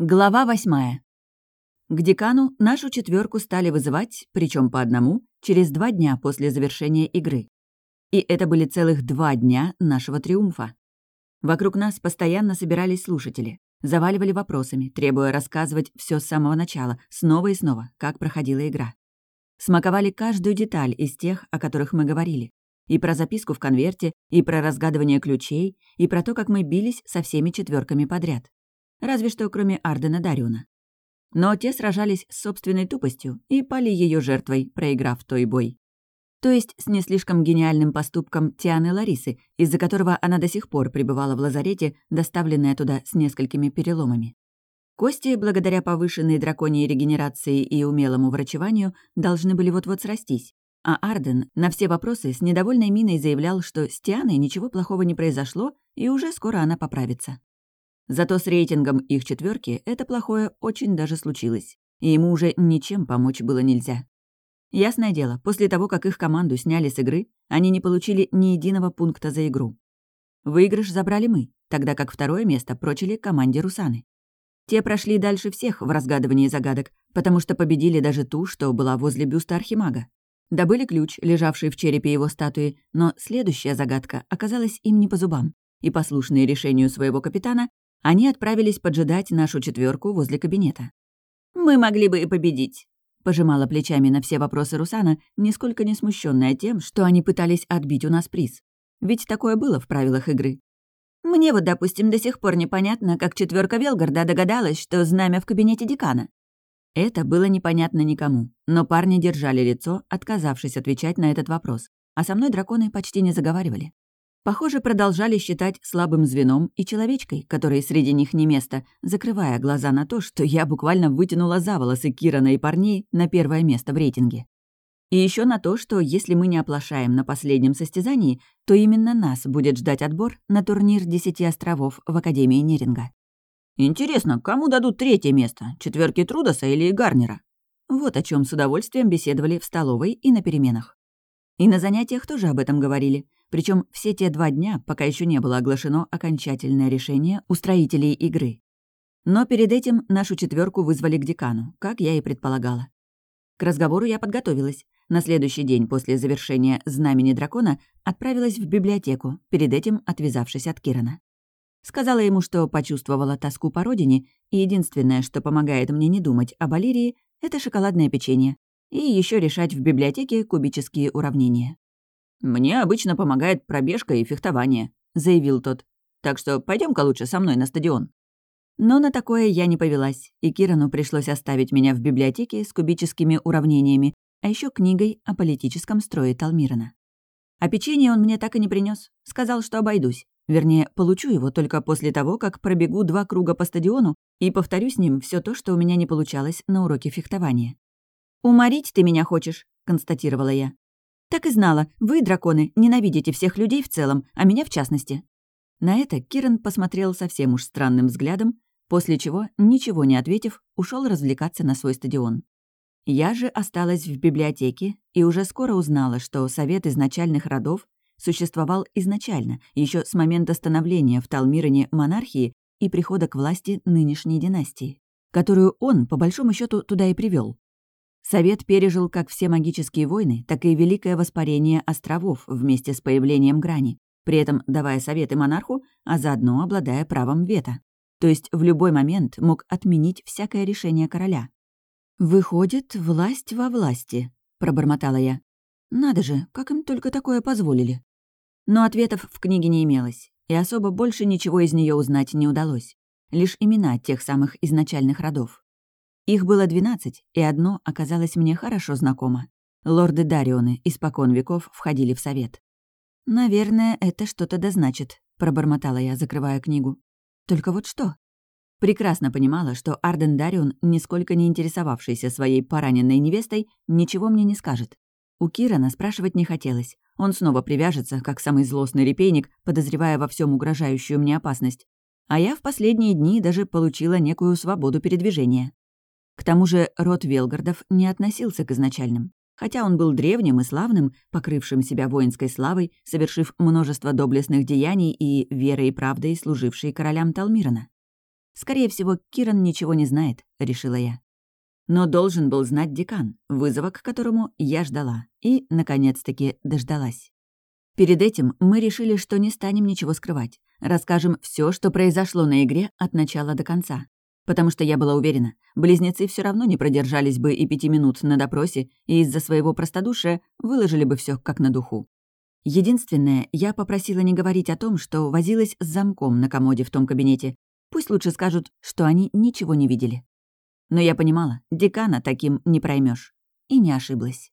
Глава восьмая. К декану нашу четверку стали вызывать, причем по одному, через два дня после завершения игры. И это были целых два дня нашего триумфа. Вокруг нас постоянно собирались слушатели, заваливали вопросами, требуя рассказывать все с самого начала, снова и снова, как проходила игра. Смаковали каждую деталь из тех, о которых мы говорили. И про записку в конверте, и про разгадывание ключей, и про то, как мы бились со всеми четверками подряд разве что кроме Ардена Дариона. Но те сражались с собственной тупостью и пали ее жертвой, проиграв той бой. То есть с не слишком гениальным поступком Тианы Ларисы, из-за которого она до сих пор пребывала в лазарете, доставленная туда с несколькими переломами. Кости, благодаря повышенной драконьей регенерации и умелому врачеванию, должны были вот-вот срастись. А Арден на все вопросы с недовольной миной заявлял, что с Тианой ничего плохого не произошло, и уже скоро она поправится. Зато с рейтингом их четверки это плохое очень даже случилось, и ему уже ничем помочь было нельзя. Ясное дело, после того, как их команду сняли с игры, они не получили ни единого пункта за игру. Выигрыш забрали мы, тогда как второе место прочили команде Русаны. Те прошли дальше всех в разгадывании загадок, потому что победили даже ту, что была возле бюста Архимага. Добыли ключ, лежавший в черепе его статуи, но следующая загадка оказалась им не по зубам, и, послушные решению своего капитана, они отправились поджидать нашу четверку возле кабинета. «Мы могли бы и победить», — пожимала плечами на все вопросы Русана, нисколько не смущенная тем, что они пытались отбить у нас приз. Ведь такое было в правилах игры. «Мне вот, допустим, до сих пор непонятно, как четверка Велгарда догадалась, что знамя в кабинете декана». Это было непонятно никому, но парни держали лицо, отказавшись отвечать на этот вопрос, а со мной драконы почти не заговаривали. Похоже, продолжали считать слабым звеном и человечкой, которой среди них не место, закрывая глаза на то, что я буквально вытянула за волосы Кирана и парней на первое место в рейтинге. И еще на то, что если мы не оплошаем на последнем состязании, то именно нас будет ждать отбор на турнир Десяти островов в Академии Неринга. «Интересно, кому дадут третье место? Четверки Трудоса или Гарнера?» Вот о чем с удовольствием беседовали в столовой и на переменах. И на занятиях тоже об этом говорили, причем все те два дня, пока еще не было оглашено окончательное решение устроителей игры. Но перед этим нашу четверку вызвали к декану, как я и предполагала. К разговору я подготовилась. На следующий день после завершения «Знамени дракона» отправилась в библиотеку, перед этим отвязавшись от Кирана. Сказала ему, что почувствовала тоску по родине, и единственное, что помогает мне не думать об Алирии, это шоколадное печенье, и еще решать в библиотеке кубические уравнения. «Мне обычно помогает пробежка и фехтование», — заявил тот. «Так что пойдем ка лучше со мной на стадион». Но на такое я не повелась, и Кирану пришлось оставить меня в библиотеке с кубическими уравнениями, а еще книгой о политическом строе Талмирана. А печенье он мне так и не принес, сказал, что обойдусь. Вернее, получу его только после того, как пробегу два круга по стадиону и повторю с ним все то, что у меня не получалось на уроке фехтования. «Уморить ты меня хочешь», — констатировала я. «Так и знала, вы, драконы, ненавидите всех людей в целом, а меня в частности». На это Киран посмотрел совсем уж странным взглядом, после чего, ничего не ответив, ушел развлекаться на свой стадион. Я же осталась в библиотеке и уже скоро узнала, что Совет изначальных родов существовал изначально, еще с момента становления в Талмиране монархии и прихода к власти нынешней династии, которую он, по большому счету туда и привел. Совет пережил как все магические войны, так и великое воспарение островов вместе с появлением грани, при этом давая советы монарху, а заодно обладая правом вето. То есть в любой момент мог отменить всякое решение короля. «Выходит, власть во власти», — пробормотала я. «Надо же, как им только такое позволили». Но ответов в книге не имелось, и особо больше ничего из нее узнать не удалось. Лишь имена тех самых изначальных родов. Их было двенадцать, и одно оказалось мне хорошо знакомо. Лорды Дарионы испокон веков входили в совет. «Наверное, это что-то дозначит», — пробормотала я, закрывая книгу. «Только вот что?» Прекрасно понимала, что Арден Дарион, нисколько не интересовавшийся своей пораненной невестой, ничего мне не скажет. У Кирана спрашивать не хотелось. Он снова привяжется, как самый злостный репейник, подозревая во всем угрожающую мне опасность. А я в последние дни даже получила некую свободу передвижения. К тому же род Велгардов не относился к изначальным. Хотя он был древним и славным, покрывшим себя воинской славой, совершив множество доблестных деяний и верой и правдой служивший королям Талмирана. Скорее всего, Киран ничего не знает, решила я. Но должен был знать декан, вызова к которому я ждала. И, наконец-таки, дождалась. Перед этим мы решили, что не станем ничего скрывать. Расскажем все, что произошло на игре от начала до конца. Потому что я была уверена, близнецы все равно не продержались бы и пяти минут на допросе и из-за своего простодушия выложили бы все как на духу. Единственное, я попросила не говорить о том, что возилась с замком на комоде в том кабинете. Пусть лучше скажут, что они ничего не видели. Но я понимала, декана таким не проймешь. И не ошиблась.